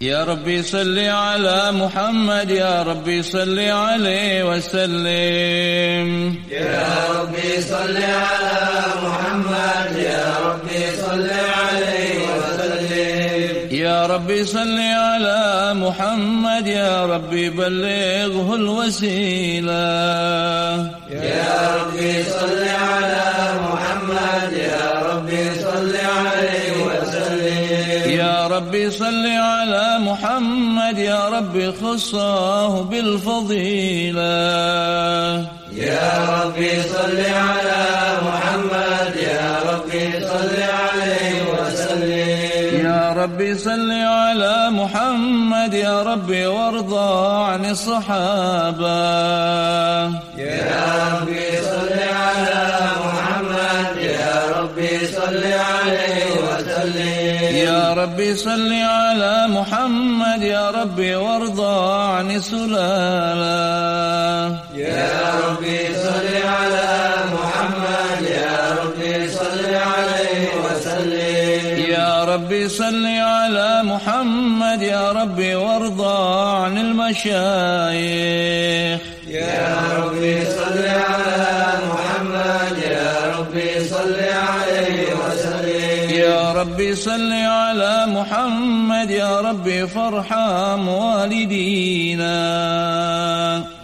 يا ربي صل على محمد يا ربي صل عليه وسلم. يا ربي صل على محمد يا ربي صل عليه وسلم. يا ربي صل على محمد يا ربي بلغه الوسيلة. يا ربي صل على محمد يا ربي صل على محمد يا ربي خصه بالفضيلة. يا ربي صل على محمد يا ربي صل عليه وسلم. يا ربي صل على محمد يا ربي وارضى عن الصحابة. يا ربي يا ربي صل على محمد يا ربي وارضى عن السلالة يا ربي صل على محمد يا ربي صل عليه وسلم. يا ربي صل على محمد يا ربي وارضى عن المشايخ. يا ربي صل على ربي صل على محمد يا ربي فارحم والدينا.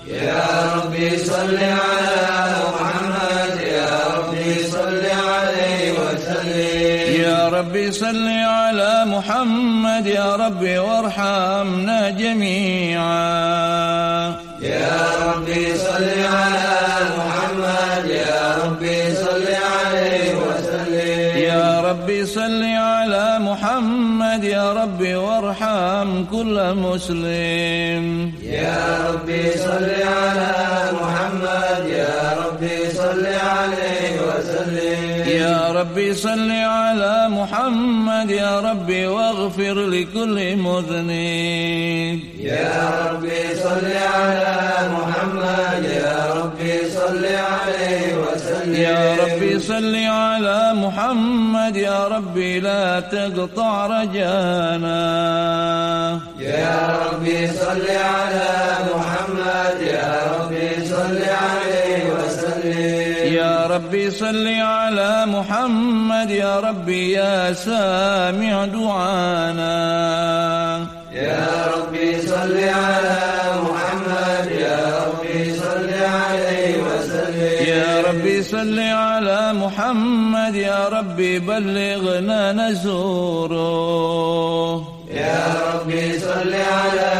يا ربي صل على محمد يا ربي صل عليه وسلم. يا ربي صل على محمد يا ربي وارحمنا جميعا. يا ربي صل على صل على محمد يا ربي وارحم كل مسلم. يا ربي صل على محمد يا ربي صل عليه وسلم. يا ربي صل على محمد يا ربي واغفر لكل مذنب. يا ربي صل على صل على محمد يا ربي لا تقطع رجانا. يا ربي صل على محمد يا ربي صل عليه وسلم. يا ربي صل على محمد يا ربي يا سامع دعانا. يا ربي صل على محمد يا ربي صل عليه وسلم. يا ربي صل على محمد يا ربي بلغنا نزوره. يا ربي صل على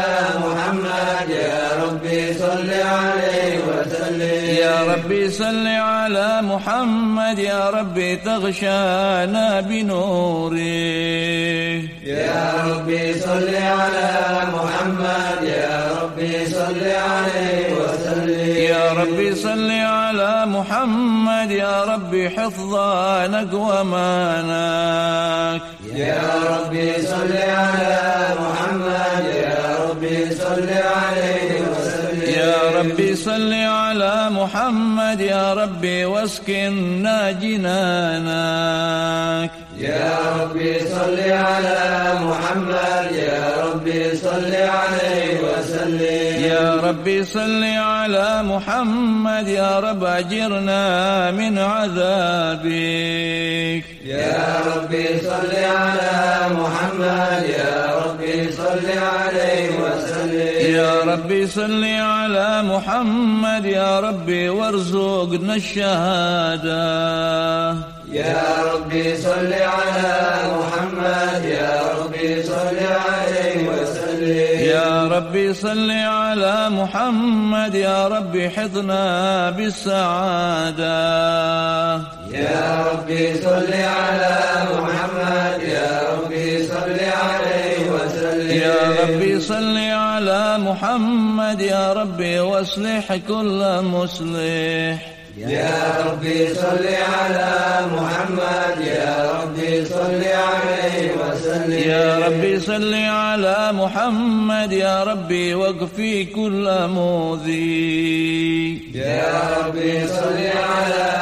محمد يا ربي صل عليه وسلم. يا ربي صل على محمد يا ربي تغشانا بنوره. يا ربي صل على صل على محمد يا ربي حفظانك ومانك يا ربي صل على محمد يا ربي صل عليه وسلم. يا ربي صل على محمد يا ربي واسكننا جنانك يا ربي صل على محمد يا ربي صل عليه وسلم. يا ربي صل على محمد يا رب أجرنا من عذابك. يا ربي صل على محمد يا ربي صل عليه وسلم. يا ربي صل على محمد يا ربي وارزقنا الشهادة. يا ربي صل على محمد يا ربي صل عليه وسلم. يا ربي صل على محمد يا ربي حطنا بالسعادة. يا ربي صل على محمد يا ربي صل عليه وسلم. يا ربي صل على محمد يا ربي واصلح كل مصلح. يا ربي صل على محمد يا ربي صل عليه وسلم. يا ربي صل على محمد يا ربي واكفي كل مؤذي يا ربي صل على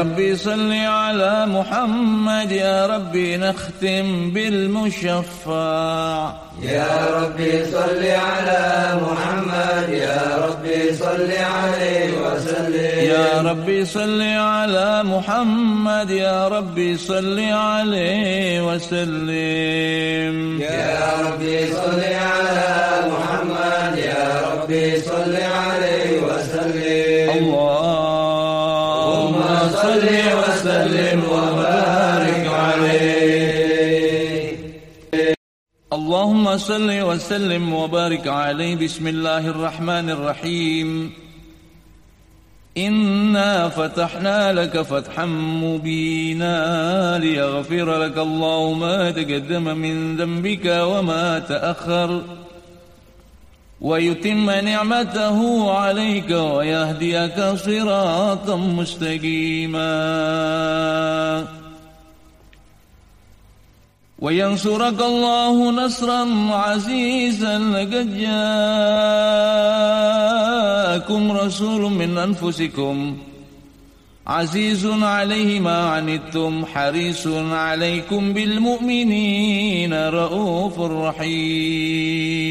ربي صل على محمد. يا ربي نختم بالمشفع. يا ربي صل على محمد. يا ربي صل عليه وسلم. يا ربي صل على محمد. يا ربي صل عليه وسلم. يا ربي صل على محمد. يا ربي صل عليه وسلم. اللهم صل وسلم وبارك عليه. اللهم صل وسلم وبارك عليه. بسم الله الرحمن الرحيم. إنا فتحنا لك فتحا مبينا ليغفر لك الله ما تقدم من ذنبك وما تأخر. ويتم نعمته عليك ويهديك صراطا مستقيما. وينصرك الله نصرا عزيزا لقد جاءكم رسول من أنفسكم. عزيز عليه ما عنتم حريص عليكم بالمؤمنين رؤوف رحيم.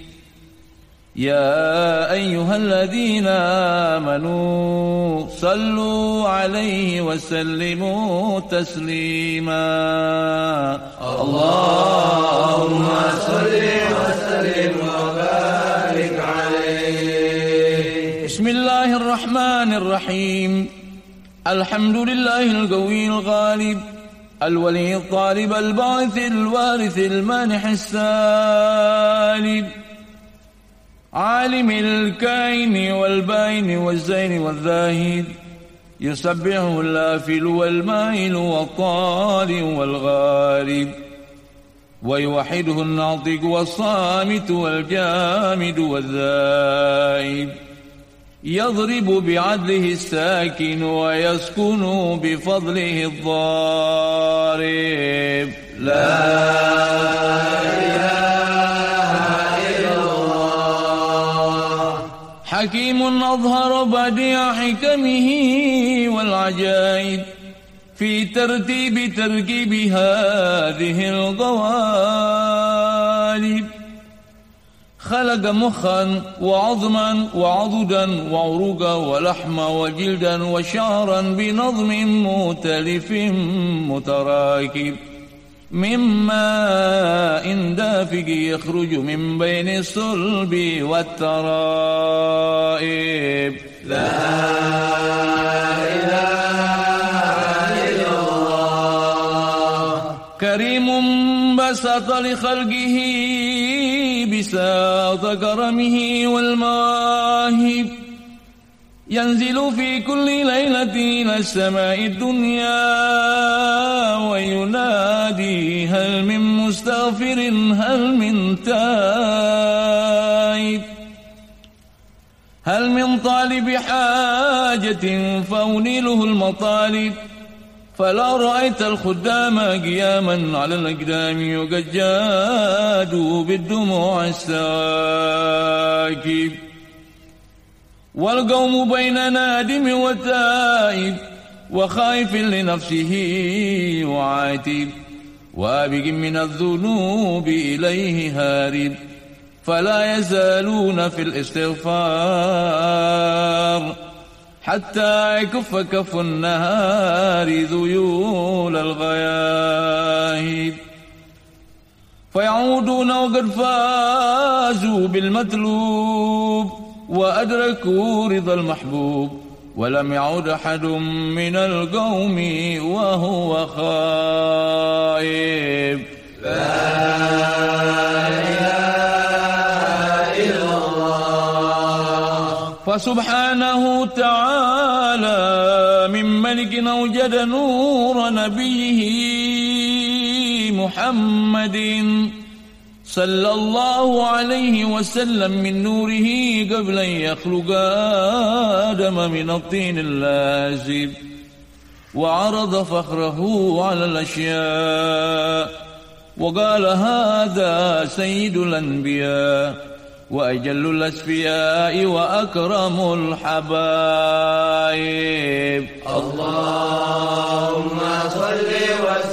يا أيها الذين آمنوا صلوا عليه وسلموا تسليما. اللهم صل وسلم وبارك عليه. بسم الله الرحمن الرحيم. الحمد لله القوي الغالب الولي الطالب الباعث الوارث المانح السالب. عالم الكائن والباين والزين والذاهب يسبحه اللافل والمائل والطال والغالب ويوحده الناطق والصامت والجامد والذائب يضرب بعدله الساكن ويسكن بفضله الضارب. لا حكيم أظهر بديع حكمه والعجائب في ترتيب تركيب هذه الغوالب. خلق مخا وعظما وعضدا وعروقا ولحما وجلدا وشعرا بنظم مؤتلف متراكب. من ماء دافق يخرج من بين الصلب والترائب. لا إله إلا الله. كريم بسط لخلقه بساط كرمه والمواهب. ينزل في كل ليلة إلى السماء الدنيا وينادي هل من مستغفر هل من تائب هل من طالب حاجة فأنيله المطالب فلا رأيت الخدام قياما على الأقدام وقد جادوا بالدموع الساكب والقوم بين نادم وتائب وخائف لنفسه وعاتب وابق من الذنوب إليه هارب فلا يزالون في الاستغفار حتى يكف كف النهار ذيول الغياهب. فيعودون وقد فازوا بالمطلوب. وأدركوا رضا المحبوب ولم يعد أحد من القوم وهو خائب. لا إله إلا الله فسبحانه تعالى من ملك أوجد نور نبيه محمد. صلى الله عليه وسلم من نوره قبل أن يخلق آدم من الطين اللازب وعرض فخره على الأشياء وقال هذا سيد الأنبياء وأجل الأسفياء وأكرم الحبايب. اللهم صل وسلم